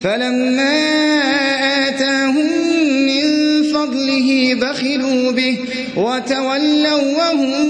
فَلَمَّا آتَاهُم مِّن فَضْلِهِ بَخِلُوا بِهِ وَتَوَلَّوا وَّهُم